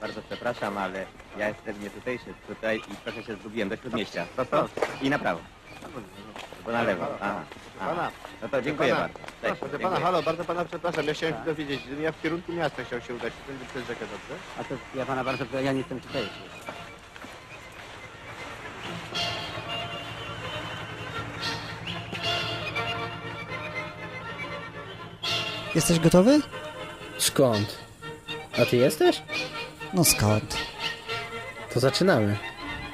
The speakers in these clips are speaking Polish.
Bardzo przepraszam, ale ja jestem nie tutejszy tutaj i trochę się zgubiłem do śródmieścia. Prosto i na prawo. Bo na lewo. Aha. Pana. No to dziękuję pana. bardzo. Proszę Cześć, pana, dziękuję. halo, bardzo pana przepraszam, ja chciałem się dowiedzieć, że ja w kierunku miasta chciał się udać, tędy przez rzekę, dobrze? A to ja pana bardzo, ja nie jestem tutejszy. Jesteś gotowy? Skąd? A ty jesteś? No skąd? To zaczynamy.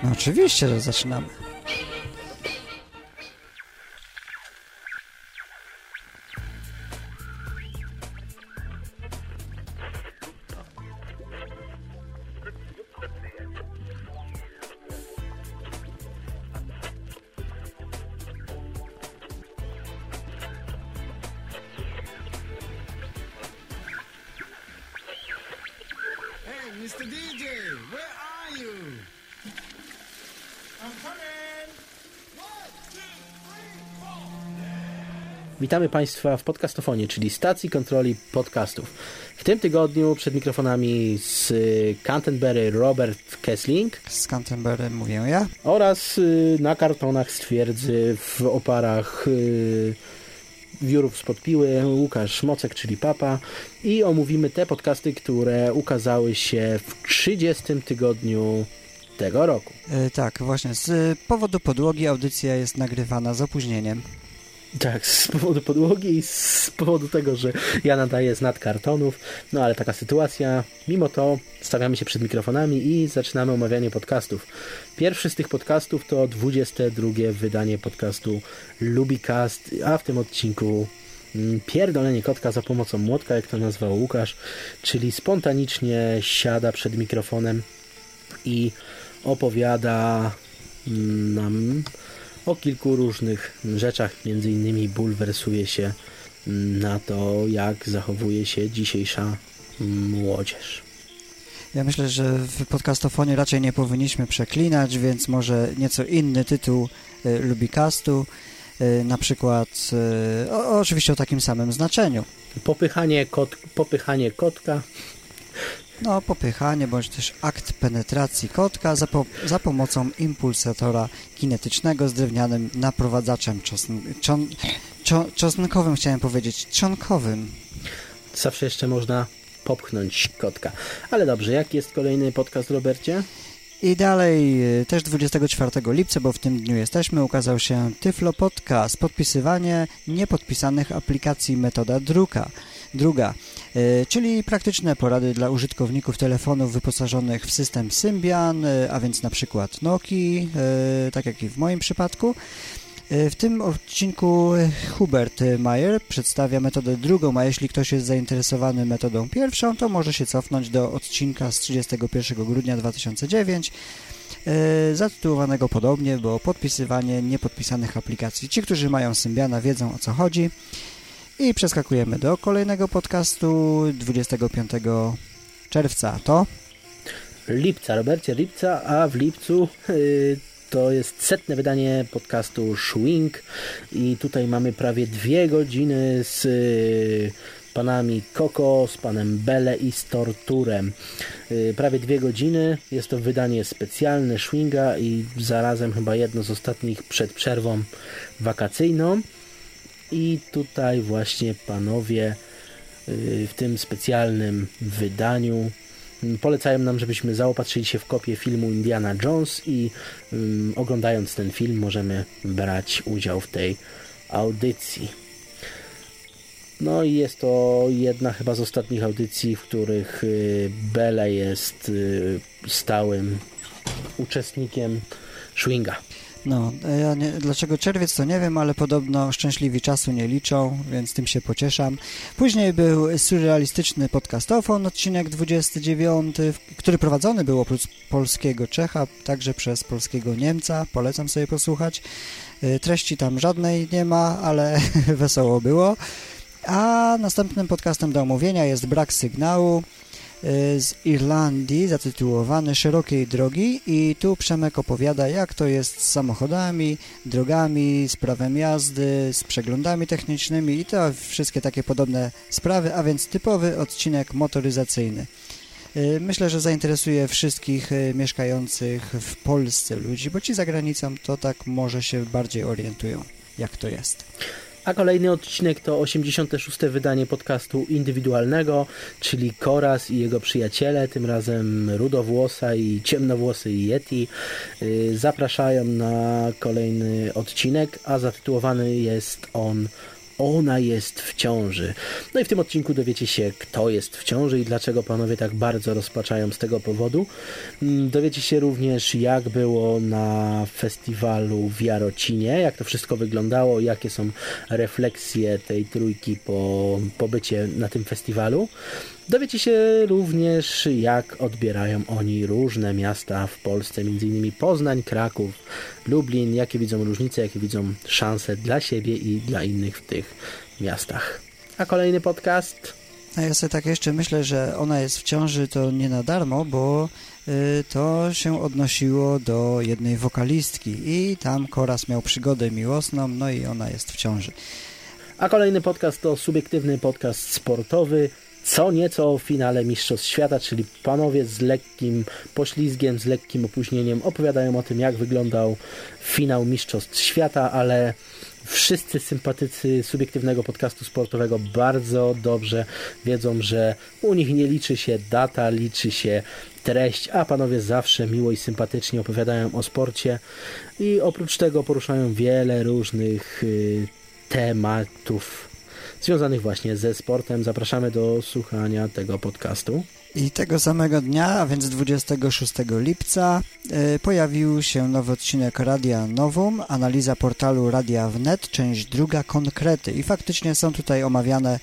No oczywiście, że zaczynamy. Witamy Państwa w podcastofonie, czyli stacji kontroli podcastów. W tym tygodniu przed mikrofonami z Canterbury Robert Kessling Z Canterbury mówię ja. oraz y, na kartonach z twierdzy w oparach y, wiórów spod piły Łukasz Mocek, czyli Papa i omówimy te podcasty, które ukazały się w 30 tygodniu tego roku. E, tak, właśnie. Z powodu podłogi audycja jest nagrywana z opóźnieniem. Tak, z powodu podłogi i z powodu tego, że ja nadaję z nad kartonów. No ale taka sytuacja. Mimo to stawiamy się przed mikrofonami i zaczynamy omawianie podcastów. Pierwszy z tych podcastów to 22 wydanie podcastu Lubicast, a w tym odcinku mm, pierdolenie kotka za pomocą młotka, jak to nazwał Łukasz, czyli spontanicznie siada przed mikrofonem i opowiada mm, nam o kilku różnych rzeczach, między innymi bulwersuje się mm, na to, jak zachowuje się dzisiejsza mm, młodzież. Ja myślę, że w podcastofonie raczej nie powinniśmy przeklinać, więc może nieco inny tytuł e, Lubicastu, e, na przykład e, o, oczywiście o takim samym znaczeniu. Popychanie, kot, popychanie kotka, No, popychanie bądź też akt penetracji kotka za, po, za pomocą impulsatora kinetycznego z drewnianym naprowadzaczem czosn, czon, czo, czosnkowym, chciałem powiedzieć, trzonkowym. zawsze jeszcze można popchnąć kotka. Ale dobrze, jaki jest kolejny podcast, Robercie? I dalej, e, też 24 lipca, bo w tym dniu jesteśmy, ukazał się Tyflo Podcast, podpisywanie niepodpisanych aplikacji metoda druka. Druga, e, czyli praktyczne porady dla użytkowników telefonów wyposażonych w system Symbian, e, a więc na przykład Nokii, e, tak jak i w moim przypadku. E, W tym odcinku e, Hubert Mayer przedstawia metodę drugą, a jeśli ktoś jest zainteresowany metodą pierwszą, to może się cofnąć do odcinka z 31 grudnia 2009 e, zatytułowanego podobnie, bo podpisywanie niepodpisanych aplikacji. Ci, którzy mają Symbiana wiedzą o co chodzi. I przeskakujemy do kolejnego podcastu 25 czerwca. To Lipca, Robercie, lipca, a w lipcu yy, to jest setne wydanie podcastu Schwing i tutaj mamy prawie dwie godziny z yy, panami Koko, z panem Bele i z Torturem. Yy, prawie dwie godziny, jest to wydanie specjalne Schwinga i zarazem chyba jedno z ostatnich przed przerwą wakacyjną i tutaj właśnie panowie yy, w tym specjalnym wydaniu polecają nam, żebyśmy zaopatrzyli się w kopię filmu Indiana Jones i um, oglądając ten film możemy brać udział w tej audycji. No i jest to jedna chyba z ostatnich audycji, w których y, Bele jest y, stałym uczestnikiem Schwinga. No, ja nie, dlaczego czerwiec to nie wiem, ale podobno szczęśliwi czasu nie liczą, więc tym się pocieszam. Później był surrealistyczny podcastofon, odcinek 29, w- który prowadzony był oprócz polskiego Czecha, także przez polskiego Niemca. Polecam sobie posłuchać. Y, Treści tam żadnej nie ma, ale wesoło było. A następnym podcastem do omówienia jest Brak Sygnału z Irlandii, zatytułowany Szerokiej Drogi i tu Przemek opowiada, jak to jest z samochodami, drogami, z prawem jazdy, z przeglądami technicznymi i to wszystkie takie podobne sprawy, a więc typowy odcinek motoryzacyjny. Y, Myślę, że zainteresuje wszystkich y, mieszkających w Polsce ludzi, bo ci za granicą to tak może się bardziej orientują, jak to jest. A kolejny odcinek to 86. wydanie podcastu indywidualnego, czyli Koraz i jego przyjaciele, tym razem rudowłosa i ciemnowłosy Yeti, yy, zapraszają na kolejny odcinek, a zatytułowany jest on ona jest w ciąży. No i w tym odcinku dowiecie się, kto jest w ciąży i dlaczego panowie tak bardzo rozpaczają z tego powodu. Mm, Dowiecie się również, jak było na festiwalu w Jarocinie, jak to wszystko wyglądało, jakie są refleksje tej trójki po pobycie na tym festiwalu. Dowiecie się również, jak odbierają oni różne miasta w Polsce, m.in. Poznań, Kraków, Lublin, jakie widzą różnice, jakie widzą szanse dla siebie i dla innych w tych miastach. A kolejny podcast A ja sobie tak jeszcze myślę, że ona jest w ciąży to nie na darmo, bo y, to się odnosiło do jednej wokalistki i tam Koraz miał przygodę miłosną, no i ona jest w ciąży. A kolejny podcast to subiektywny podcast sportowy. Co nieco o finale Mistrzostw Świata, czyli panowie z lekkim poślizgiem, z lekkim opóźnieniem opowiadają o tym, jak wyglądał finał Mistrzostw Świata, ale wszyscy sympatycy subiektywnego podcastu sportowego bardzo dobrze wiedzą, że u nich nie liczy się data, liczy się treść, a panowie zawsze miło i sympatycznie opowiadają o sporcie i oprócz tego poruszają wiele różnych y, tematów związanych właśnie ze sportem. Zapraszamy do słuchania tego podcastu. I tego samego dnia, a więc 26 lipca, y, pojawił się nowy odcinek Radia Nowum, analiza portalu Radia Wnet, część druga, konkrety. I faktycznie są tutaj omawiane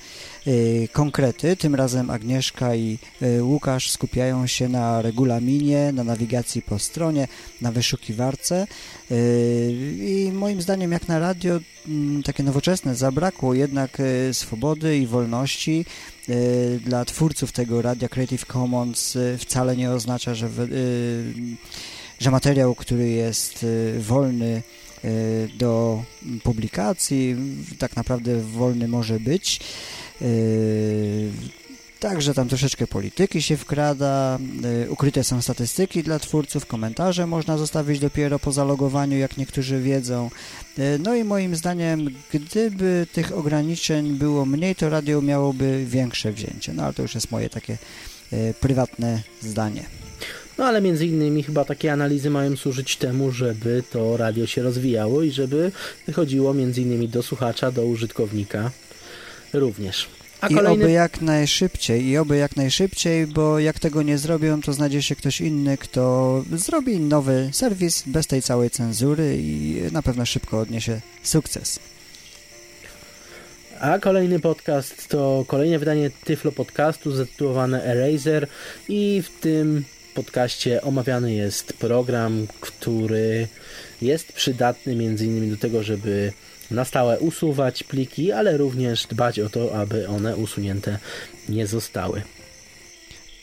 konkrety. Tym razem Agnieszka i y, Łukasz skupiają się na regulaminie, na nawigacji po stronie, na wyszukiwarce. Y, I moim zdaniem, jak na radio, mm, takie nowoczesne, zabrakło jednak y, swobody i wolności y, dla twórców tego radia Creative Commons y, wcale nie oznacza, że, y, że materiał, który jest y, wolny y, do publikacji, tak naprawdę wolny może być. Y, Także tam troszeczkę polityki się wkrada, y, ukryte są statystyki dla twórców, komentarze można zostawić dopiero po zalogowaniu, jak niektórzy wiedzą. Y, No i moim zdaniem, gdyby tych ograniczeń było mniej, to radio miałoby większe wzięcie. No ale to już jest moje takie prywatne zdanie. No ale między innymi chyba takie analizy mają służyć temu, żeby to radio się rozwijało i żeby wychodziło między innymi do słuchacza, do użytkownika również. A I kolejny oby jak najszybciej, i oby jak najszybciej, bo jak tego nie zrobią, to znajdzie się ktoś inny, kto zrobi nowy serwis bez tej całej cenzury i na pewno szybko odniesie sukces. A kolejny podcast to kolejne wydanie Tyflo Podcastu zatytułowane Eraser i w tym podcaście omawiany jest program, który jest przydatny m.in. do tego, żeby na stałe usuwać pliki, ale również dbać o to, aby one usunięte nie zostały.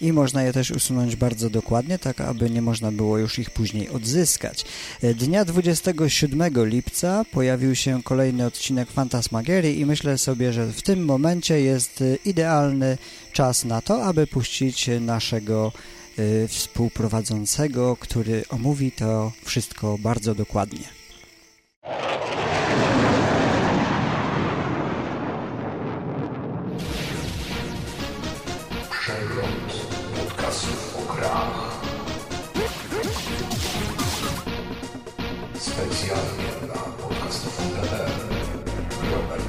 I można je też usunąć bardzo dokładnie, tak aby nie można było już ich później odzyskać. Dnia 27 lipca pojawił się kolejny odcinek Fantasmagierii i myślę sobie, że w tym momencie jest idealny czas na to, aby puścić naszego e, współprowadzącego, który omówi to wszystko bardzo dokładnie. Podcastów grach. Specjalnie dla podcastów.pl Robert.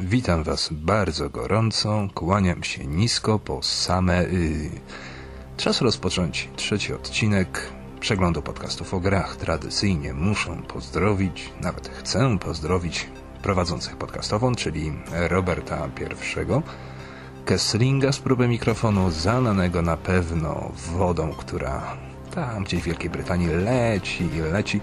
Witam Was bardzo gorąco, kłaniam się nisko po same... Y... Czas rozpocząć trzeci odcinek przeglądu podcastów o grach. Tradycyjnie muszę pozdrowić, nawet chcę pozdrowić prowadzących podcastową, czyli Roberta I, Kesslinga z próby mikrofonu, zalanego na pewno wodą, która tam gdzieś w Wielkiej Brytanii leci i leci,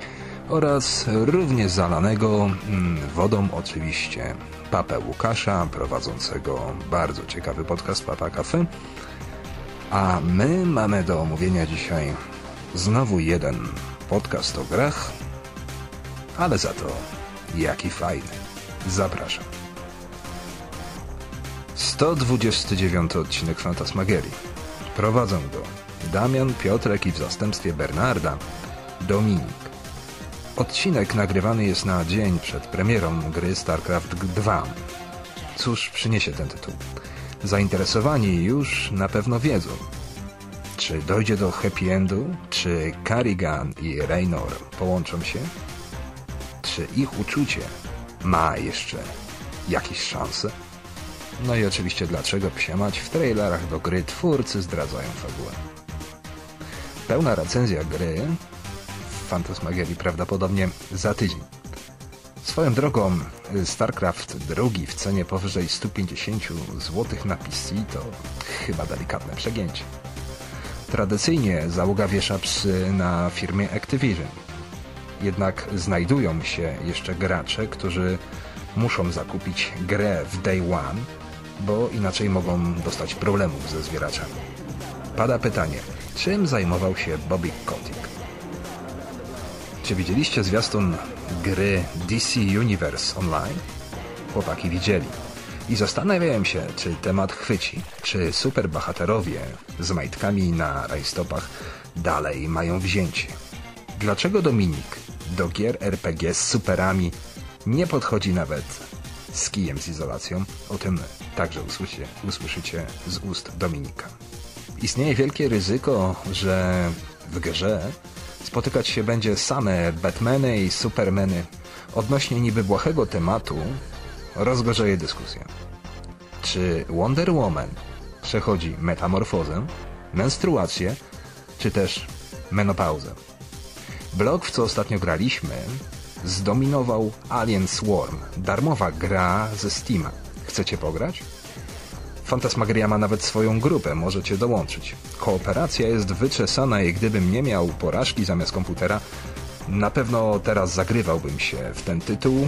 oraz równie zalanego mm, wodą oczywiście Papę Łukasza, prowadzącego bardzo ciekawy podcast Papa Cafe. A my mamy do omówienia dzisiaj znowu jeden podcast o grach, ale za to Jaki fajny. Zapraszam. 129 odcinek Fantasmagierii. Prowadzą go Damian, Piotrek i w zastępstwie Bernarda Dominik. Odcinek nagrywany jest na dzień przed premierą gry StarCraft 2. Cóż przyniesie ten tytuł? Zainteresowani już na pewno wiedzą. Czy dojdzie do happy endu? Czy Carrigan i Raynor połączą się? Czy ich uczucie ma jeszcze jakieś szanse? No i oczywiście dlaczego psiamać w trailerach do gry twórcy zdradzają fabułę. Pełna recenzja gry w Fantasmagierii prawdopodobnie za tydzień. Swoją drogą StarCraft II w cenie powyżej 150 zł na PC to chyba delikatne przegięcie. Tradycyjnie załoga wiesza psy na firmie Activision. Jednak znajdują się jeszcze gracze, którzy muszą zakupić grę w day one, bo inaczej mogą dostać problemów ze zwieraczami. Pada pytanie, czym zajmował się Bobby Kotick? Czy widzieliście zwiastun gry DC Universe Online? Chłopaki widzieli. I zastanawiałem się, czy temat chwyci, czy superbohaterowie z majtkami na rajstopach dalej mają wzięcie. Dlaczego Dominik do gier RPG z superami nie podchodzi nawet z kijem z izolacją? O tym także usłyszycie, usłyszycie z ust Dominika. Istnieje wielkie ryzyko, że w grze spotykać się będzie same Batmany i Supermany. Odnośnie niby błahego tematu rozgorzeje dyskusja. Czy Wonder Woman przechodzi metamorfozę, menstruację, czy też menopauzę? Blok, w co ostatnio graliśmy, zdominował Alien Swarm, darmowa gra ze Steama. Chcecie pograć? Fantasmagria ma nawet swoją grupę, możecie dołączyć. Kooperacja jest wyczesana i gdybym nie miał porażki zamiast komputera, na pewno teraz zagrywałbym się w ten tytuł,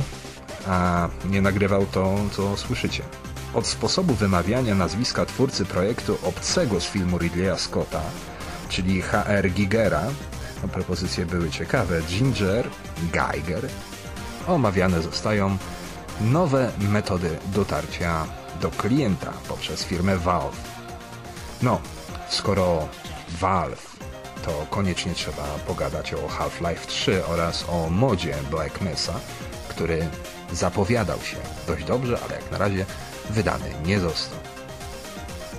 a nie nagrywał to, co słyszycie. Od sposobu wymawiania nazwiska twórcy projektu obcego z filmu Ridleya Scotta, czyli HR Gigera, no, propozycje były ciekawe, Ginger, Geiger, omawiane zostają nowe metody dotarcia do klienta poprzez firmę Valve. No, skoro Valve, to koniecznie trzeba pogadać o Half-Life 3 oraz o modzie Black Mesa, który zapowiadał się dość dobrze, ale jak na razie wydany nie został.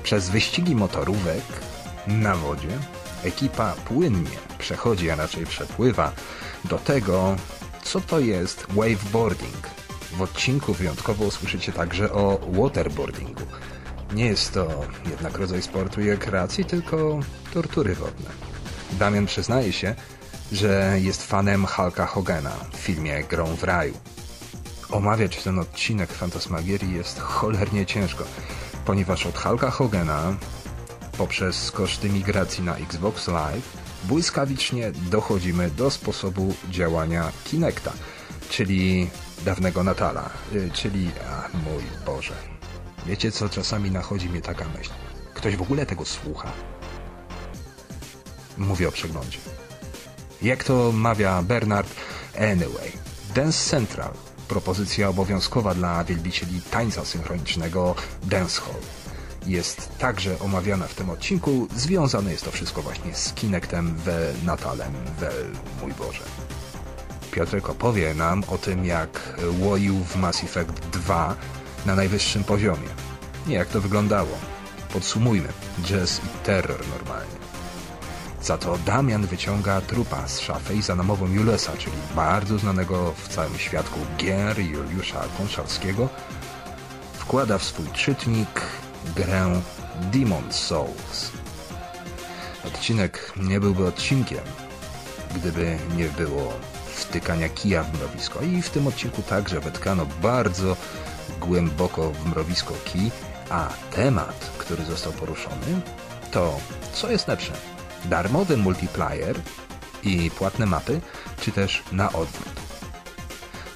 Przez wyścigi motorówek na wodzie ekipa płynnie przechodzi, a raczej przepływa do tego, co to jest waveboarding. W odcinku wyjątkowo usłyszycie także o waterboardingu. Nie jest to jednak rodzaj sportu i rekreacji, tylko tortury wodne. Damian przyznaje się, że jest fanem Hulka Hogana w filmie Grą w raju. Omawiać ten odcinek Fantasmagierii jest cholernie ciężko, ponieważ od Hulka Hogana poprzez koszty migracji na Xbox Live błyskawicznie dochodzimy do sposobu działania Kinecta, czyli dawnego Natala, y, czyli, a mój Boże. Wiecie co, czasami nachodzi mnie taka myśl. Ktoś w ogóle tego słucha? Mówię o przeglądzie. Jak to mawia Bernard, anyway, Dance Central, propozycja obowiązkowa dla wielbicieli tańca synchronicznego Dancehall jest także omawiana w tym odcinku. Związane jest to wszystko właśnie z Kinectem, we Natalem, we mój Boże. Piotrek opowie nam o tym, jak łoił w Mass Effect 2 na najwyższym poziomie. Nie jak to wyglądało. Podsumujmy. Jazz i terror normalnie. Za to Damian wyciąga trupa z szafy i za namową Julesa, czyli bardzo znanego w całym świadku gier Juliusza Konczalskiego, wkłada w swój czytnik grę Demon Souls. Odcinek nie byłby odcinkiem, gdyby nie było wtykania kija w mrowisko. I w tym odcinku także wetkano bardzo głęboko w mrowisko kij, a temat, który został poruszony, to co jest lepsze? Darmowy multiplayer i płatne mapy, czy też na odwrót?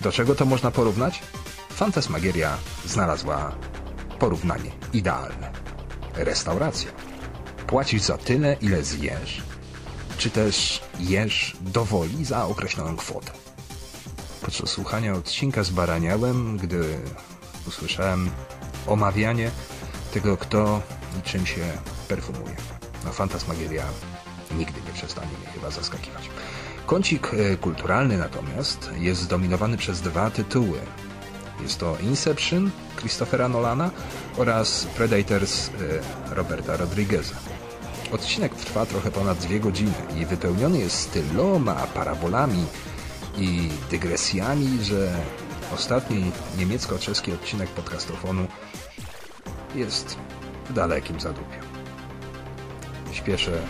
Do czego to można porównać? Fantasmagieria znalazła porównanie idealne. Restauracja. Płacisz za tyle, ile zjesz, czy też jesz do woli za określoną kwotę. Podczas słuchania odcinka zbaraniałem, gdy usłyszałem omawianie tego, kto i czym się perfumuje. No, fantasmagieria nigdy nie przestanie mnie chyba zaskakiwać. Kącik e, kulturalny natomiast jest zdominowany przez dwa tytuły. Jest to Inception Christophera Nolana oraz Predators e, Roberta Rodrigueza. Odcinek trwa trochę ponad dwie godziny i wypełniony jest tyloma parabolami i dygresjami, że ostatni niemiecko-czeski odcinek podcastofonu jest w dalekim zadupiu. Śpieszę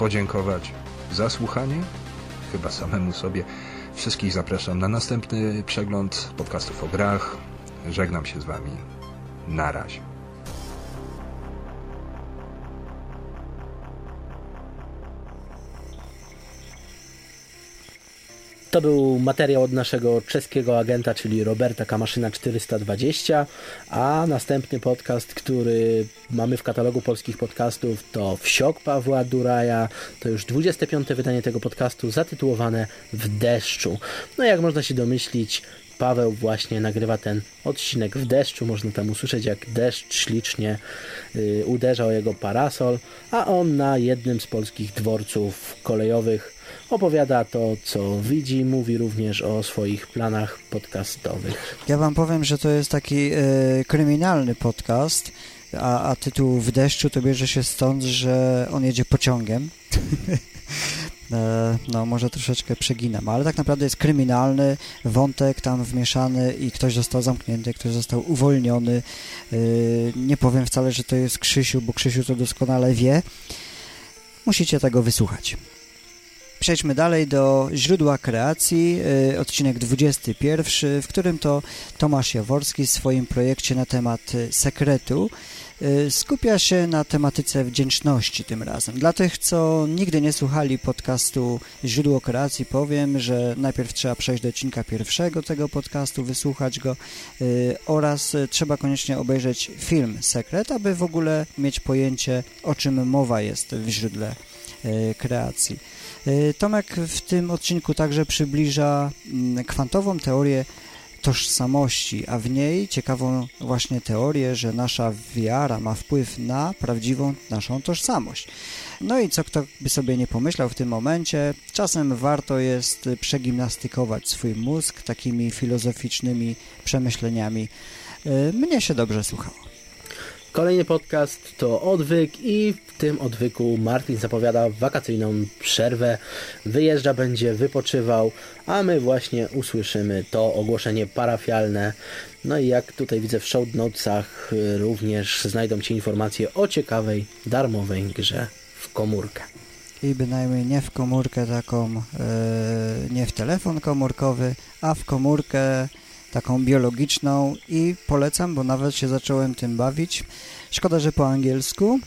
podziękować za słuchanie, chyba samemu sobie. Wszystkich zapraszam na następny przegląd podcastów o grach. Żegnam się z Wami. Na razie. To był materiał od naszego czeskiego agenta, czyli Roberta Kamaszyna 420, a następny podcast, który mamy w katalogu polskich podcastów to Wsiok Pawła Duraja. To już 25. wydanie tego podcastu zatytułowane W deszczu. No jak można się domyślić, Paweł właśnie nagrywa ten odcinek w deszczu. Można tam usłyszeć, jak deszcz ślicznie y, uderza o jego parasol, a on na jednym z polskich dworców kolejowych opowiada to, co widzi, mówi również o swoich planach podcastowych. Ja wam powiem, że to jest taki e, kryminalny podcast, a, a tytuł W deszczu to bierze się stąd, że on jedzie pociągiem. E, no, może troszeczkę przeginam, ale tak naprawdę jest kryminalny, wątek tam wmieszany i ktoś został zamknięty, ktoś został uwolniony. E, nie powiem wcale, że to jest Krzysiu, bo Krzysiu to doskonale wie. Musicie tego wysłuchać. Przejdźmy dalej do źródła kreacji, y, odcinek 21, w którym to Tomasz Jaworski w swoim projekcie na temat y, sekretu y, skupia się na tematyce wdzięczności tym razem. Dla tych, co nigdy nie słuchali podcastu Źródło Kreacji, powiem, że najpierw trzeba przejść do odcinka pierwszego tego podcastu, wysłuchać go oraz trzeba koniecznie obejrzeć film Sekret, aby w ogóle mieć pojęcie, o czym mowa jest w źródle kreacji. Tomek w tym odcinku także przybliża mm, kwantową teorię tożsamości, a w niej ciekawą właśnie teorię, że nasza wiara ma wpływ na prawdziwą naszą tożsamość. No i co kto by sobie nie pomyślał w tym momencie, czasem warto jest przegimnastykować swój mózg takimi filozoficznymi przemyśleniami. Mnie się dobrze słuchało. Kolejny podcast to Odwyk i w tym odwyku Martin zapowiada wakacyjną przerwę. Wyjeżdża, będzie wypoczywał, a my właśnie usłyszymy to ogłoszenie parafialne. No i jak tutaj widzę w show notesach również znajdą się informacje o ciekawej, darmowej grze w komórkę. I bynajmniej nie w komórkę taką, yy, nie w telefon komórkowy, a w komórkę taką biologiczną i polecam, bo nawet się zacząłem tym bawić. Szkoda, że po angielsku,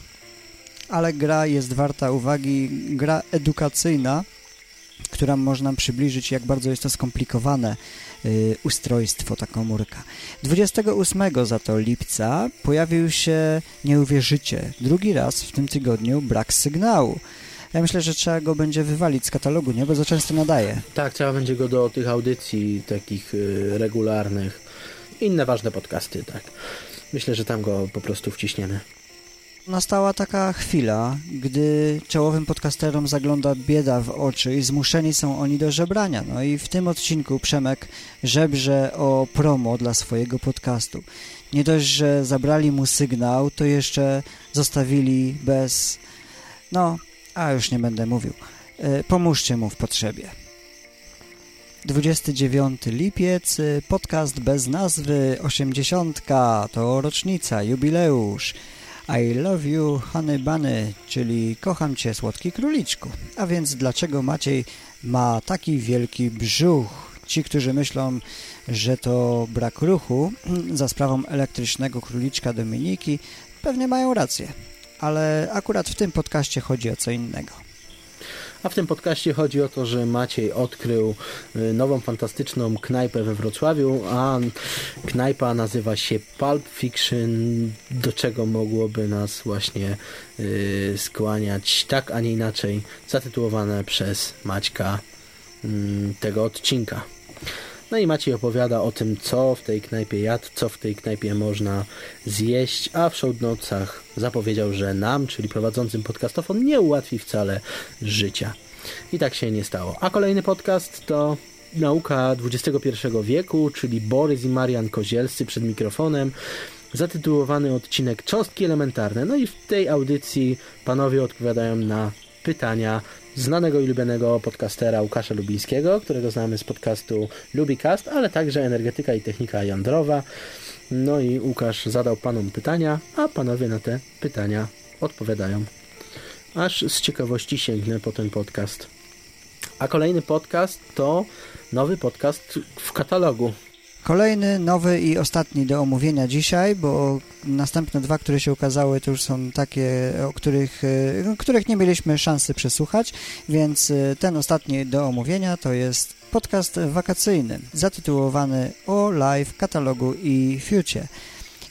ale gra jest warta uwagi. Gra edukacyjna, która można przybliżyć, jak bardzo jest to skomplikowane y, ustrojstwo, ta komórka. 28 za to lipca pojawił się, nie uwierzycie, drugi raz w tym tygodniu brak sygnału. Ja myślę, że trzeba go będzie wywalić z katalogu, nie? Bo za często nadaje. Tak, trzeba będzie go do tych audycji takich y, regularnych. Inne ważne podcasty, tak. Myślę, że tam go po prostu wciśniemy. Nastała taka chwila, gdy czołowym podcasterom zagląda bieda w oczy i zmuszeni są oni do żebrania. No i w tym odcinku Przemek żebrze o promo dla swojego podcastu. Nie dość, że zabrali mu sygnał, to jeszcze zostawili bez... No, a już nie będę mówił. E, pomóżcie mu w potrzebie. 29 lipiec, e, podcast bez nazwy, 80, to rocznica, jubileusz. I love you, honey bunny, czyli kocham cię, słodki króliczku. A więc dlaczego Maciej ma taki wielki brzuch? Ci, którzy myślą, że to brak ruchu za sprawą elektrycznego króliczka Dominiki, pewnie mają rację ale akurat w tym podcaście chodzi o co innego. A w tym podcaście chodzi o to, że Maciej odkrył y, nową fantastyczną knajpę we Wrocławiu, a knajpa nazywa się Pulp Fiction, do czego mogłoby nas właśnie yy, skłaniać tak, a nie inaczej, zatytułowane przez Maćka yy, tego odcinka. No i Maciej opowiada o tym, co w tej knajpie jadł, co w tej knajpie można zjeść, a w show notesach zapowiedział, że nam, czyli prowadzącym podcastofon, nie ułatwi wcale życia. I tak się nie stało. A kolejny podcast to Nauka XXI wieku, czyli Borys i Marian Kozielscy przed mikrofonem. Zatytułowany odcinek Cząstki elementarne. No i w tej audycji panowie odpowiadają na pytania znanego i ulubionego podcastera Łukasza Lubińskiego, którego znamy z podcastu Lubicast, ale także energetyka i technika jądrowa. No i Łukasz zadał panom pytania, a panowie na te pytania odpowiadają. Aż z ciekawości sięgnę po ten podcast. A kolejny podcast to nowy podcast w katalogu. Kolejny, nowy i ostatni do omówienia dzisiaj, bo następne dwa, które się ukazały, to już są takie, o których, e, których nie mieliśmy szansy przesłuchać, więc e, ten ostatni do omówienia to jest podcast wakacyjny, zatytułowany O Live, Katalogu i Future.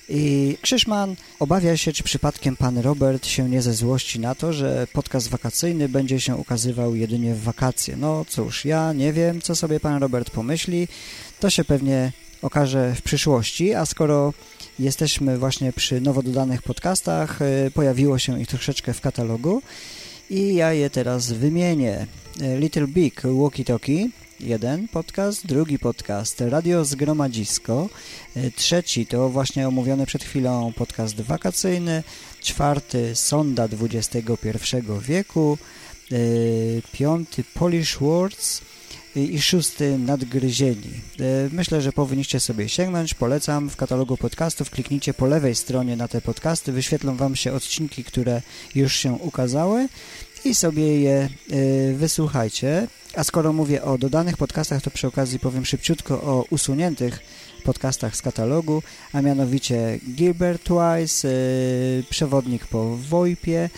I Krzyszman obawia się, czy przypadkiem pan Robert się nie ze złości na to, że podcast wakacyjny będzie się ukazywał jedynie w wakacje. No cóż, ja nie wiem, co sobie pan Robert pomyśli. To się pewnie okaże w przyszłości, a skoro jesteśmy właśnie przy nowo dodanych podcastach, y, pojawiło się ich troszeczkę w katalogu. I ja je teraz wymienię. Y, Little Big Walkie Talkie, jeden podcast, drugi podcast Radio Zgromadzisko, y, trzeci to właśnie omówiony przed chwilą podcast wakacyjny, czwarty Sonda XXI wieku, piąty Polish Words, i szósty Nadgryzieni. E, Myślę, że powinniście sobie sięgnąć, polecam. W katalogu podcastów kliknijcie po lewej stronie na te podcasty, wyświetlą Wam się odcinki, które już się ukazały i sobie je e, wysłuchajcie. A skoro mówię o dodanych podcastach, to przy okazji powiem szybciutko o usuniętych podcastach z katalogu, a mianowicie Gilbert Twice, e, Przewodnik po Wojpie,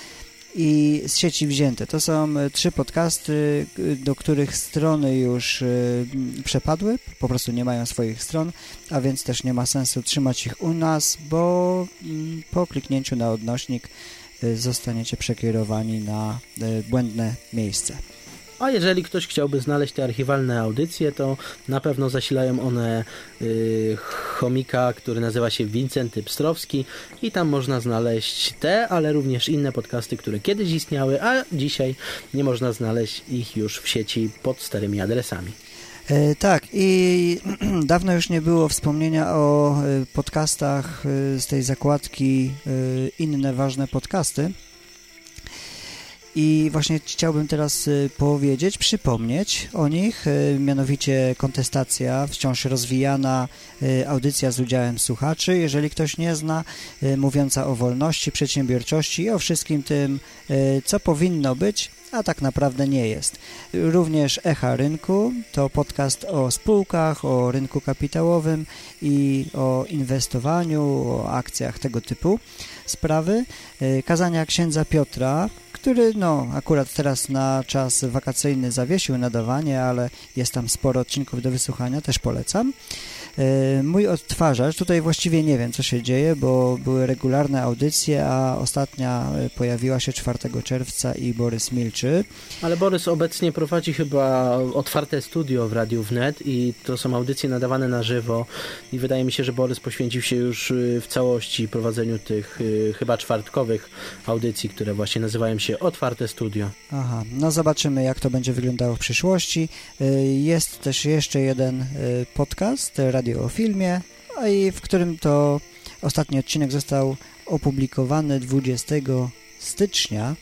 i z sieci wzięte. To są e, trzy podcasty, e, do których strony już e, przepadły, po prostu nie mają swoich stron, a więc też nie ma sensu trzymać ich u nas, bo mm, po kliknięciu na odnośnik zostaniecie przekierowani na błędne miejsce. A jeżeli ktoś chciałby znaleźć te archiwalne audycje, to na pewno zasilają one yy, chomika, który nazywa się Wincenty Pstrowski i tam można znaleźć te, ale również inne podcasty, które kiedyś istniały, a dzisiaj nie można znaleźć ich już w sieci pod starymi adresami. E, tak, i dawno już nie było wspomnienia o e, podcastach e, z tej zakładki e, inne ważne podcasty. I właśnie chciałbym teraz y, powiedzieć, przypomnieć o nich, y, mianowicie kontestacja, wciąż rozwijana y, audycja z udziałem słuchaczy, jeżeli ktoś nie zna, mówiąca o wolności, przedsiębiorczości i o wszystkim tym, co powinno być, a tak naprawdę nie jest. Również Echa Rynku to podcast o spółkach, o rynku kapitałowym i o inwestowaniu, o akcjach tego typu sprawy. Kazania księdza Piotra, który no akurat teraz na czas wakacyjny zawiesił nadawanie, ale jest tam sporo odcinków do wysłuchania, też polecam. E, mój odtwarzacz, tutaj właściwie nie wiem co się dzieje, bo były regularne audycje, a ostatnia e, pojawiła się 4 czerwca i Borys milczy. Ale Borys obecnie prowadzi chyba otwarte studio w Radiu Wnet i to są audycje nadawane na żywo i wydaje mi się, że Borys poświęcił się już y, w całości prowadzeniu tych chyba czwartkowych audycji, które właśnie nazywają się Otwarte Studio. Aha, no zobaczymy jak to będzie wyglądało w przyszłości. Jest też jeszcze jeden podcast, Radio o Filmie, a i w którym to ostatni odcinek został opublikowany 20 stycznia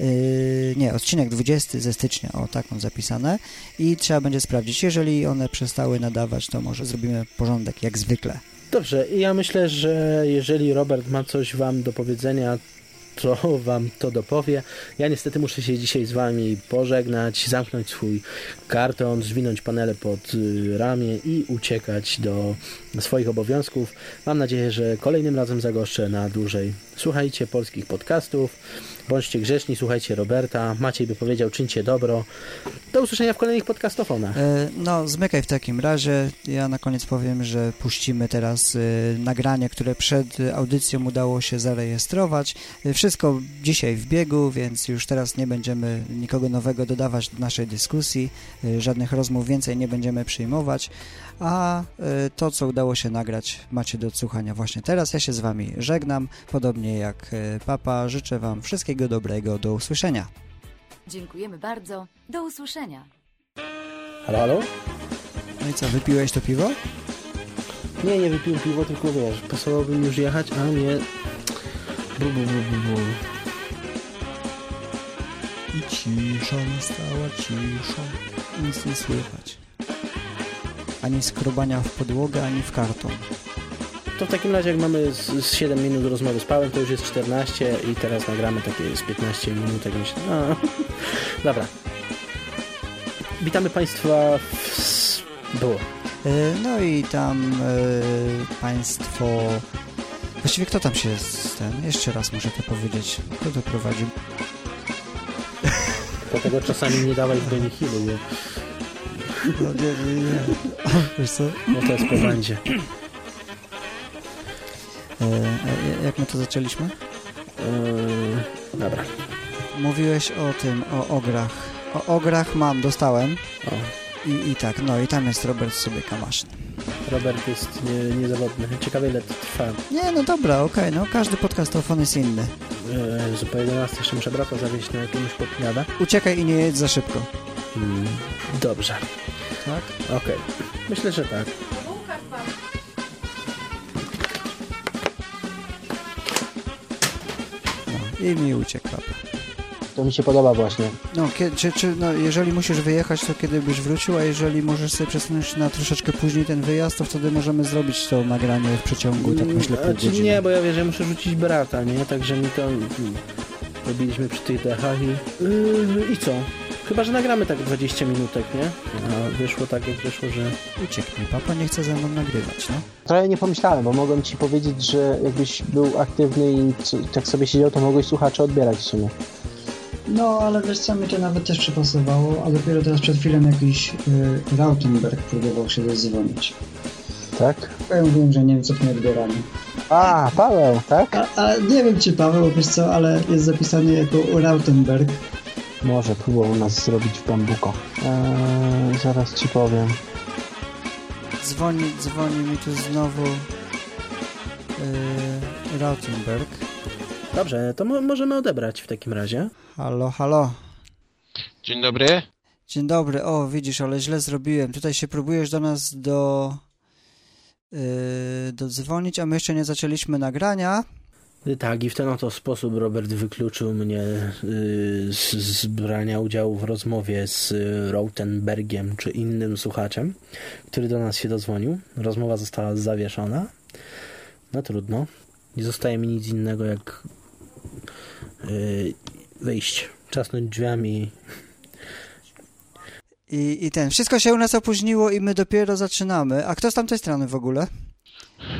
Yy, nie, odcinek 20 ze stycznia, o tak mam zapisane i trzeba będzie sprawdzić, jeżeli one przestały nadawać, to może zrobimy porządek jak zwykle. Dobrze, ja myślę, że jeżeli Robert ma coś Wam do powiedzenia, to Wam to dopowie. Ja niestety muszę się dzisiaj z Wami pożegnać, zamknąć swój karton, zwinąć panele pod y, ramię i uciekać do swoich obowiązków. Mam nadzieję, że kolejnym razem zagoszczę na dłużej. Słuchajcie polskich podcastów, Bądźcie grzeczni, słuchajcie Roberta. Maciej by powiedział, czyńcie dobro. Do usłyszenia w kolejnych podcastofonach. E, No, zmykaj w takim razie. Ja na koniec powiem, że puścimy teraz e, nagranie, które przed audycją udało się zarejestrować. E, Wszystko dzisiaj w biegu, więc już teraz nie będziemy nikogo nowego dodawać do naszej dyskusji. Żadnych rozmów więcej nie będziemy przyjmować. A e, to, co udało się nagrać, macie do odsłuchania właśnie teraz. Ja się z Wami żegnam, podobnie jak e, Papa. Życzę Wam wszystkiego dobrego. Do usłyszenia. Dziękujemy bardzo. Do usłyszenia. Halo, halo? No i co, wypiłeś to piwo? Nie, nie wypiłem piwo, tylko wiesz, pasowałoby już jechać, a nie... Bu, bu, bu, bu, bu. I cisza nastała, cisza. Nic nie słychać. Ani skrobania w podłogę, ani w karton. To w takim razie, jak mamy z, z 7 minut rozmowy z Pałem, to już jest 14 i teraz nagramy takie z 15 minut, jak myślę. A, dobra. Witamy Państwa w... Było. E, No i tam e, państwo... Właściwie kto tam się z ten... Jeszcze raz muszę to powiedzieć. Kto to prowadził? Dlatego czasami nie dawaj w Benichilu, bo No nie, nie, nie. Wiesz co? bo to jest po bandzie. E, jak my to zaczęliśmy? Yy, dobra. Mówiłeś o tym, o ograch. O ograch mam, dostałem. O, I, I tak, no i tam jest Robert sobie Kamaszny. Robert jest nie, niezawodny. Ciekawe ile to trwa. Nie, no dobra, okej, no każdy podcastofon jest inny. Yy, że po 11 jeszcze muszę brata zawieźć na jakąś podmiadę. Uciekaj i nie jedź za szybko. Mm, dobrze. Tak? Okej. Myślę, że tak. No, i mi uciekł papa. To mi się podoba właśnie. No, kie, czy, czy, no, jeżeli musisz wyjechać, to kiedy byś wrócił, a jeżeli możesz sobie przesunąć na troszeczkę później ten wyjazd, to wtedy możemy zrobić to nagranie w przeciągu, tak myślę, pół Znaczy, godziny. nie, bo ja wiem, że muszę rzucić brata, nie? Także mi to... mm, Robiliśmy przy tych dechach i... Yy, I co? Chyba, że nagramy tak 20 minutek, nie? A wyszło tak, jak wyszło, że... Uciekł mi, papa nie chce ze mną nagrywać, no. Trochę nie pomyślałem, bo mogłem ci powiedzieć, że jakbyś był aktywny i co- tak sobie siedział, to mogłeś słuchacze odbierać w sumie. No, ale wiesz co, mi to nawet też przypasowało, a dopiero teraz przed chwilą jakiś y, Rautenberg próbował się dodzwonić. Tak? Ja mówiłem, że Niemców nie odbieramy. A, Paweł, tak? A, a nie wiem czy Paweł, wiesz co, ale jest zapisany jako Rautenberg. Może próbował nas zrobić w bambuko. Eee, zaraz ci powiem. Dzwoni, dzwoni mi tu znowu yy, Rautenberg. Dobrze, to mo możemy odebrać w takim razie. Halo, halo. Dzień dobry. Dzień dobry. O, widzisz, ale źle zrobiłem. Tutaj się próbujesz do nas do yy, dodzwonić, a my jeszcze nie zaczęliśmy nagrania. Tak, i w ten oto sposób Robert wykluczył mnie y, z, z brania udziału w rozmowie z Rautenbergiem czy innym słuchaczem, który do nas się dozwonił. Rozmowa została zawieszona. No trudno. Nie zostaje mi nic innego jak y, wyjść, trzasnąć drzwiami. I, I ten, wszystko się u nas opóźniło i my dopiero zaczynamy. A kto z tamtej strony w ogóle?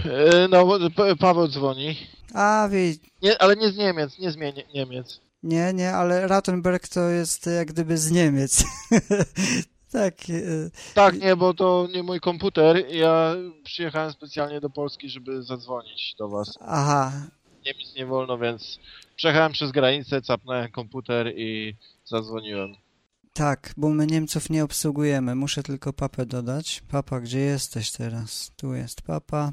E, No, Pa- Paweł dzwoni. A, wie, Nie, ale nie z Niemiec, nie z Mie- Niemiec. nie, nie, ale Rautenberg to jest jak gdyby z Niemiec. tak, yy, Tak, nie, bo to nie mój komputer. Ja przyjechałem specjalnie do Polski, żeby zadzwonić do was. aha, Niemiec nie wolno, więc przejechałem przez granicę, capnąłem komputer i zadzwoniłem. tak, bo my Niemców nie obsługujemy. Muszę tylko papę dodać. Papa, gdzie jesteś teraz? Tu jest papa.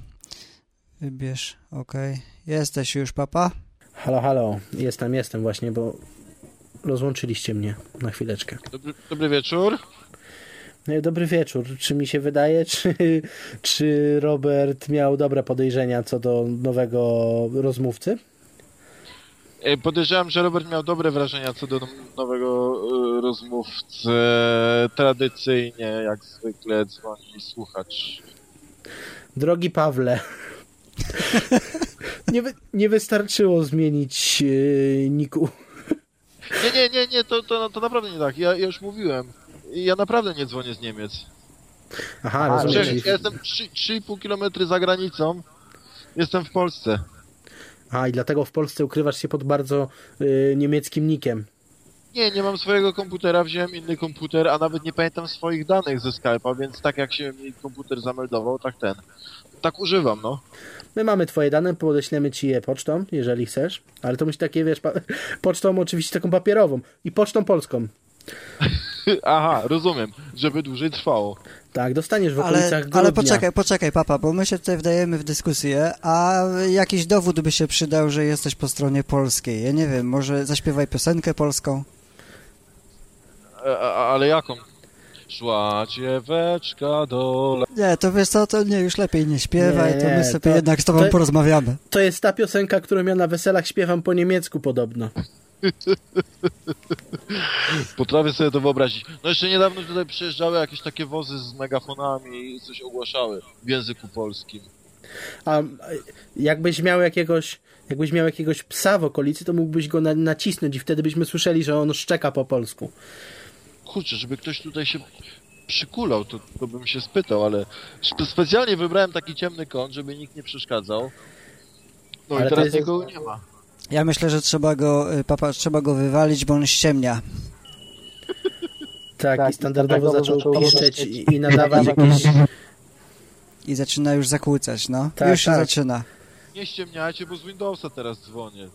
Wybierz, okej. Jesteś już, papa? Halo, halo, jestem, jestem właśnie, bo rozłączyliście mnie na chwileczkę. Dobry, dobry wieczór. No, Dobry wieczór. Czy mi się wydaje, czy, czy Robert miał dobre podejrzenia co do nowego rozmówcy? E, Podejrzewam, że Robert miał dobre wrażenia co do nowego e, rozmówcy. Tradycyjnie, jak zwykle, dzwoni słuchacz. Drogi Pawle, nie, wy, nie wystarczyło zmienić yy, niku. Nie, nie, nie, nie, to, to, to naprawdę nie tak. Ja, ja już mówiłem. Ja naprawdę nie dzwonię z Niemiec. Aha, A, rozumiem. Przecież ja jestem 3 3,5 km za granicą. Jestem w Polsce. A, i dlatego w Polsce ukrywasz się pod bardzo y, niemieckim nikiem. Nie, nie mam swojego komputera, wziąłem inny komputer, a nawet nie pamiętam swoich danych ze Skype'a, więc tak jak się mi komputer zameldował, tak ten. Tak używam, no. My mamy twoje dane, podeślemy ci je pocztą, jeżeli chcesz, ale to musi takie, wiesz, pa- pocztą oczywiście taką papierową i pocztą polską. Aha, rozumiem, żeby dłużej trwało. Tak, dostaniesz w okolicach Ale, grudnia. ale poczekaj, poczekaj, papa, bo my się tutaj wdajemy w dyskusję, a jakiś dowód by się przydał, że jesteś po stronie polskiej. Ja nie wiem, może zaśpiewaj piosenkę polską? E, a, ale jaką? Szła dzieweczka do... Nie, to wiesz co, to nie, już lepiej nie śpiewaj, Nie, to my sobie to- jednak z tobą to- porozmawiamy. To jest ta piosenka, którą ja na weselach śpiewam po niemiecku podobno. Potrafię sobie to wyobrazić. No jeszcze niedawno tutaj przyjeżdżały jakieś takie wozy z megafonami i coś ogłaszały w języku polskim. A jakbyś miał jakiegoś, jakbyś miał jakiegoś psa w okolicy, to mógłbyś go na, nacisnąć i wtedy byśmy słyszeli, że on szczeka po polsku. Kurczę, żeby ktoś tutaj się przykulał, to, to bym się spytał, ale spe- specjalnie wybrałem taki ciemny kąt, żeby nikt nie przeszkadzał. No Ale i to teraz jest- nikogo nie ma. Ja myślę, że trzeba go, y, papa, trzeba go wywalić, bo on ściemnia. Tak, Tak, i standardowo standardowo zaczął piszczeć i, i nadawać jakieś... I zaczyna już zakłócać, no. Tak, już się tak. zaczyna. Nie ściemniajcie, bo z Windowsa teraz dzwonię.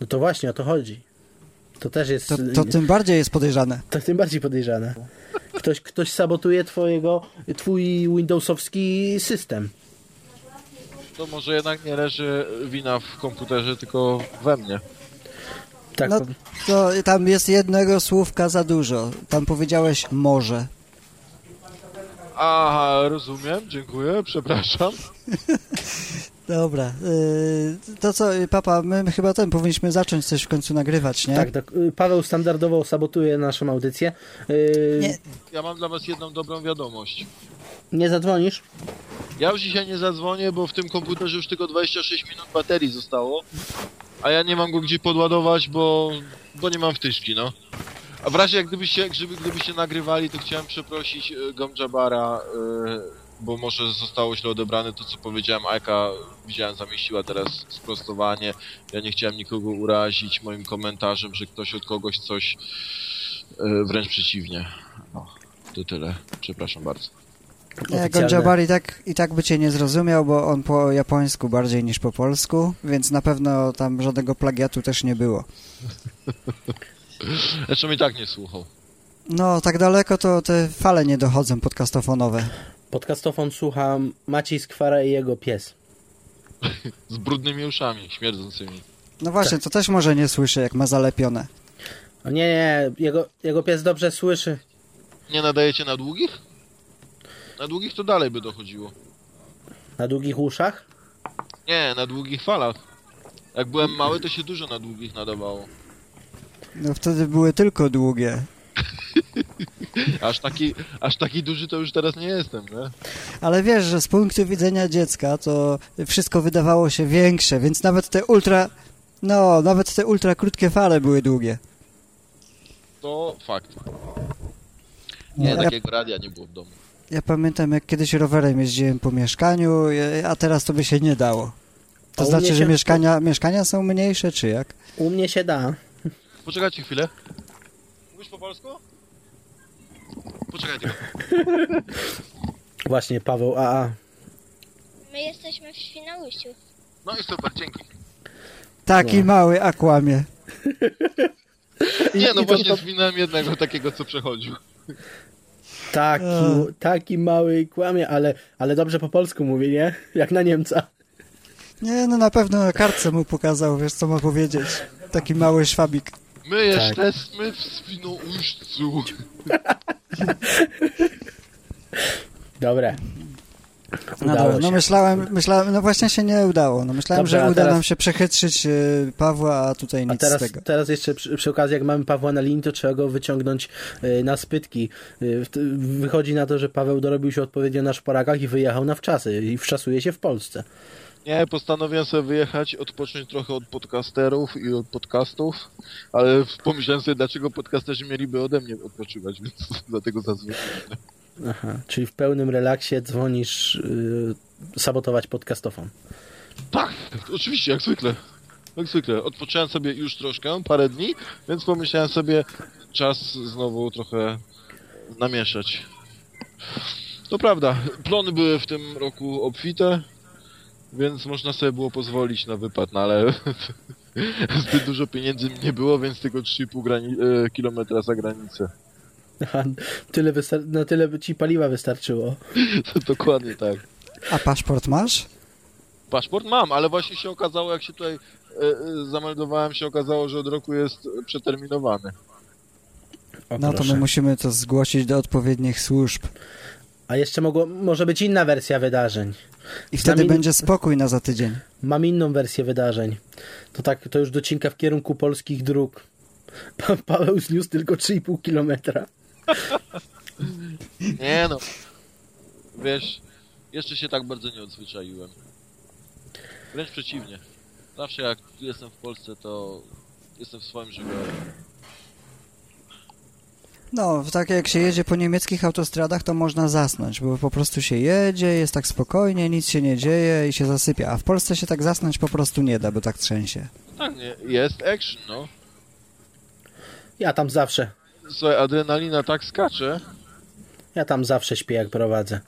No to właśnie o to chodzi. To też jest... To, to tym bardziej jest podejrzane. To tym bardziej podejrzane. Ktoś, ktoś sabotuje twojego, twój windowsowski system. To może jednak nie leży wina w komputerze, tylko we mnie. Tak, No to tam jest jednego słówka za dużo. Tam powiedziałeś może. Aha, rozumiem, dziękuję, przepraszam. Dobra, y, to co, y, papa, my chyba ten powinniśmy zacząć coś w końcu nagrywać, nie? tak, tak. Y, Paweł standardowo sabotuje naszą audycję. Nie. Ja mam dla was jedną dobrą wiadomość. nie zadzwonisz? Ja już dzisiaj nie zadzwonię, bo w tym komputerze już tylko 26 minut baterii zostało. A ja nie mam go gdzie podładować, bo, bo nie mam wtyczki, no. A w razie jak gdybyście, gdyby, gdybyście nagrywali, to chciałem przeprosić Gomjabara, e, bo może zostało źle odebrane to, co powiedziałem. Ajka, widziałem, zamieściła teraz sprostowanie. Ja nie chciałem nikogo urazić moim komentarzem, że ktoś od kogoś coś, e, wręcz przeciwnie. No, to tyle. Przepraszam bardzo. Oficjalne. Gonjabar i tak, i tak by cię nie zrozumiał, bo on po japońsku bardziej niż po polsku, więc na pewno tam żadnego plagiatu też nie było. Zresztą i tak nie słuchał. No, tak daleko to te fale nie dochodzą podcastofonowe. Podcastofon słucha Maciej Skwara i jego pies. Z brudnymi uszami, śmierdzącymi. No właśnie, to też może nie słyszę, jak ma zalepione. O nie, nie, jego, jego pies dobrze słyszy. Nie nadajecie na długich? Na długich to dalej by dochodziło. Na długich uszach? Nie, na długich falach. Jak byłem mały, to się dużo na długich nadawało. No wtedy były tylko długie. Aż taki, aż taki duży to już teraz nie jestem, nie? Ale wiesz, że z punktu widzenia dziecka to wszystko wydawało się większe, więc nawet te ultra... No, nawet te ultra krótkie fale były długie. To fakt. Nie, Ja- takiego radia nie było w domu. Ja pamiętam, jak kiedyś rowerem jeździłem po mieszkaniu, e, a teraz to by się nie dało. To A znaczy, mnie że się- mieszkania, mieszkania są mniejsze, czy jak? U mnie się da. Poczekajcie chwilę. Mówisz po polsku? Poczekaj tylko. Właśnie, Paweł AA. My jesteśmy w Świnoujściu. No i super, dzięki. Taki No. mały akłamie. Nie, no i właśnie to- zwinąłem jednego takiego, co przechodził. Taki, taki mały i kłamie, ale, ale dobrze po polsku mówi, nie? Jak na Niemca. Nie, no na pewno na kartce mu pokazał, wiesz co ma powiedzieć. Taki mały szwabik. My jesteśmy w Swinoujściu. Dobre. No dobra, no myślałem, myślałem, no właśnie się nie udało. No myślałem, Dobrze, że a uda teraz- nam się przechytrzyć e, Pawła, a tutaj A nic teraz, z tego. teraz jeszcze przy, przy okazji, jak mamy Pawła na linii, to trzeba go wyciągnąć y, na spytki. Y, wychodzi na to, że Paweł dorobił się odpowiednio na szparakach i wyjechał na wczasy i wczasuje się w Polsce. Nie, postanowiłem sobie wyjechać, odpocząć trochę od podcasterów i od podcastów, ale pomyślałem sobie, dlaczego podcasterzy mieliby ode mnie odpoczywać, więc dlatego zadzwoniłem. Aha, czyli w pełnym relaksie dzwonisz y, sabotować podcastofon. Tak, oczywiście, jak zwykle. Jak zwykle. Odpocząłem sobie już troszkę, parę dni, więc pomyślałem sobie, czas znowu trochę namieszać. To prawda, plony były w tym roku obfite, więc można sobie było pozwolić na wypad, no ale zbyt dużo pieniędzy mi nie było, więc tylko 3,5 grani- e, kilometra za granicę. Aha, tyle wystar- na tyle by ci paliwa wystarczyło. Dokładnie tak. A paszport masz? Paszport mam, ale właśnie się okazało, jak się tutaj e, e, zameldowałem, się okazało, że od roku jest przeterminowany. O, No to my musimy to zgłosić do odpowiednich służb. A jeszcze mogło, może być inna wersja wydarzeń. I wtedy in- będzie spokój na za tydzień. Mam inną wersję wydarzeń. To tak, to już docinka w kierunku polskich dróg. Pan Paweł zniósł tylko 3,5 kilometra. Nie no. Wiesz, jeszcze się tak bardzo nie odzwyczaiłem. Wręcz przeciwnie. Zawsze jak jestem w Polsce, to jestem w swoim żywiole. No, tak jak się jedzie po niemieckich autostradach, to można zasnąć, bo po prostu się jedzie, jest tak spokojnie, nic się nie dzieje i się zasypia. A w Polsce się tak zasnąć po prostu nie da, bo tak trzęsie. Tak, nie, jest action, no. Ja tam zawsze, Słuchaj, adrenalina tak skacze. ja tam zawsze śpię jak prowadzę.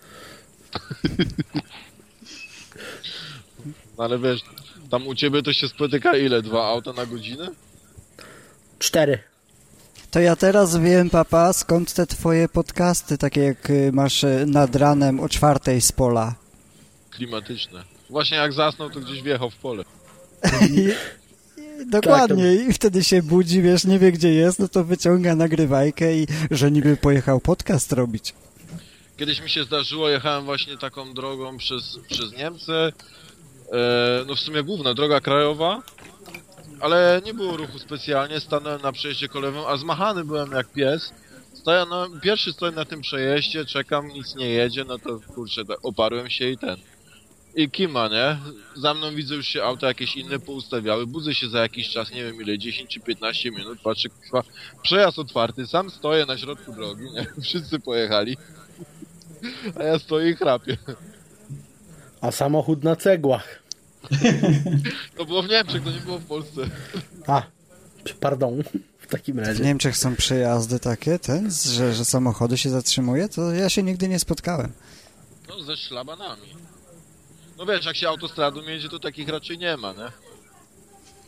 No ale wiesz, tam u ciebie to się spotyka ile? Dwa auta na godzinę? Cztery. To ja teraz wiem, papa, skąd te twoje podcasty, takie jak y, masz y, nad ranem o czwartej z pola. Klimatyczne. Właśnie jak zasnął, to gdzieś wjechał w pole. I, i, dokładnie, i wtedy się budzi, wiesz, nie wie gdzie jest, no to wyciąga nagrywajkę i że niby pojechał podcast robić. Kiedyś mi się zdarzyło, jechałem właśnie taką drogą przez, przez Niemcy. E, no w sumie główna droga krajowa, ale nie było ruchu specjalnie. Stanąłem na przejeździe kolejowym, a zmachany byłem jak pies. Stoję, no, pierwszy stoję na tym przejeździe, czekam, nic nie jedzie, no to kurczę, oparłem się i ten. I kima, nie? Za mną widzę już się auta jakieś inne poustawiały. Budzę się za jakiś czas, nie wiem ile, 10 czy 15 minut. Patrzę, kurwa, przejazd otwarty, sam stoję na środku drogi, nie? Wszyscy pojechali. A ja stoję i chrapię. A samochód na cegłach. To było w Niemczech, to nie było w Polsce. A, pardon. W takim W razie. Niemczech są przejazdy takie, ten, że, że samochody się zatrzymuje, to ja się nigdy nie spotkałem. No, ze szlabanami. No wiesz, jak się autostradą jedzie, to takich raczej nie ma, nie?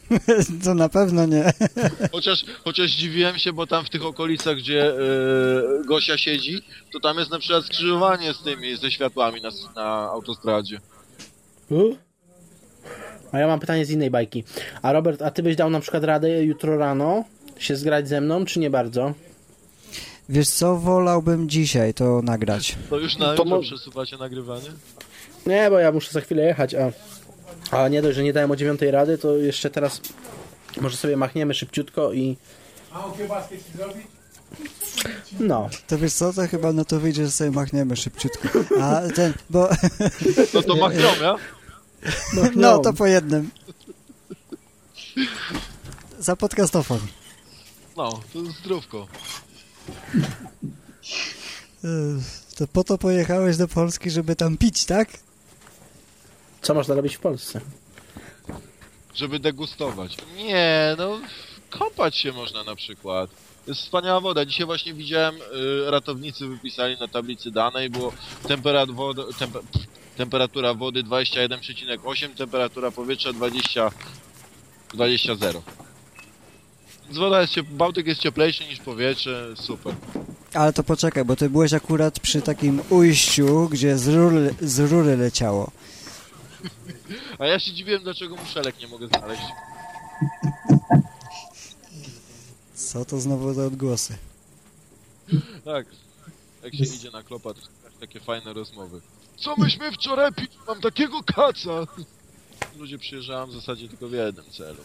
to na pewno nie. Chociaż, chociaż dziwiłem się, bo tam w tych okolicach, gdzie yy, Gosia siedzi, to tam jest na przykład skrzyżowanie z tymi, ze światłami na, na autostradzie. U? A ja mam pytanie z innej bajki. A Robert, a ty byś dał na przykład radę jutro rano się zgrać ze mną, czy nie bardzo? Wiesz co, wolałbym dzisiaj to nagrać. To już na To jutro mo- przesuwacie nagrywanie? Nie, bo ja muszę za chwilę jechać, a, a nie dość, że nie dałem o dziewiątej rady, to jeszcze teraz może sobie machniemy szybciutko i A o kiełbaskę ci zrobić? no. To wiesz co, to chyba no to wyjdzie, że sobie machniemy szybciutko. A ten, bo... No to machnią, ja? No to po jednym. Za podcastofon. No, to zdrówko. Yy, To po to pojechałeś do Polski, żeby tam pić, tak? Co można robić w Polsce? Żeby degustować. Nie, no, kąpać się można na przykład. Jest wspaniała woda. Dzisiaj właśnie widziałem, y, ratownicy wypisali na tablicy danej, było temperat wody, tempe, pff, temperatura wody 21,8, temperatura powietrza 20, 20 0. Więc woda jest, Bałtyk jest cieplejszy niż powietrze, super. Ale to poczekaj, bo ty byłeś akurat przy takim ujściu, gdzie z rury, z rury leciało. A ja się dziwiłem, dlaczego muszelek nie mogę znaleźć. Co to znowu za odgłosy? Tak, jak się idzie na klopa, to są takie fajne rozmowy. Co myśmy wczoraj pili? Mam takiego kaca! Ludzie przyjeżdżają w zasadzie tylko w jednym celu.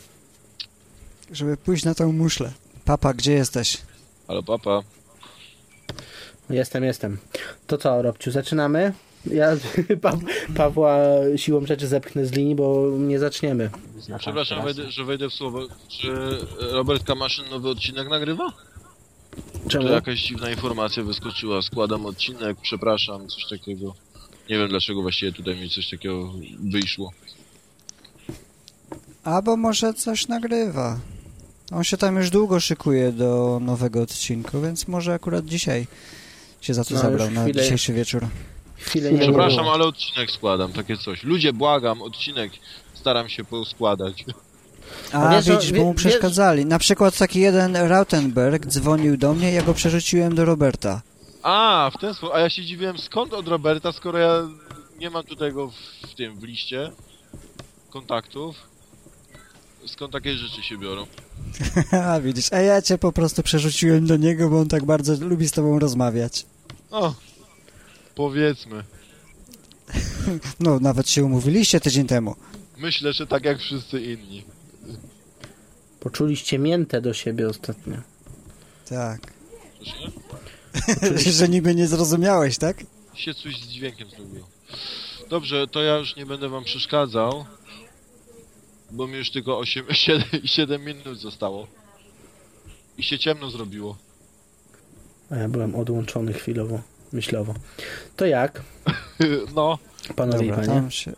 Żeby pójść na tą muszlę. Papa, gdzie jesteś? Halo papa. Jestem, jestem. To co, Robciu, zaczynamy? Ja pa Pawła siłą rzeczy zepchnę z linii, bo nie zaczniemy. Przepraszam, wejdę, że wejdę w słowo. Czy Robert Kamaszyn nowy odcinek nagrywa? Czemu? To jakaś dziwna informacja wyskoczyła. Składam odcinek, przepraszam, coś takiego. Nie wiem dlaczego właściwie tutaj mi coś takiego wyszło. Albo może coś nagrywa. On się tam już długo szykuje do nowego odcinku, więc może akurat dzisiaj się za to No, zabrał na chwilę- dzisiejszy wieczór. Chwilę nie Przepraszam, było. ale odcinek składam, takie coś. Ludzie, błagam, odcinek staram się poskładać. A, wiesz, widzisz, bo mu przeszkadzali. Na przykład taki jeden Rautenberg dzwonił do mnie, ja go przerzuciłem do Roberta. A, w ten sposób. A ja się dziwiłem, skąd od Roberta, skoro ja nie mam tutaj go w, w tym, w liście kontaktów. Skąd takie rzeczy się biorą? A widzisz, a ja cię po prostu przerzuciłem do niego, bo on tak bardzo lubi z tobą rozmawiać. O, powiedzmy. No, nawet się umówiliście tydzień temu. Myślę, że tak jak wszyscy inni. Poczuliście miętę do siebie ostatnio. Tak. Proszę? Że niby nie zrozumiałeś, tak? się coś z dźwiękiem zrobiło. Dobrze, to ja już nie będę wam przeszkadzał, bo mi już tylko 8, 7, 7 minut zostało. I się ciemno zrobiło. A ja byłem odłączony chwilowo, myślowo. To jak, No, panowie i panie? się...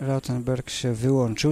Rautenberg się wyłączył.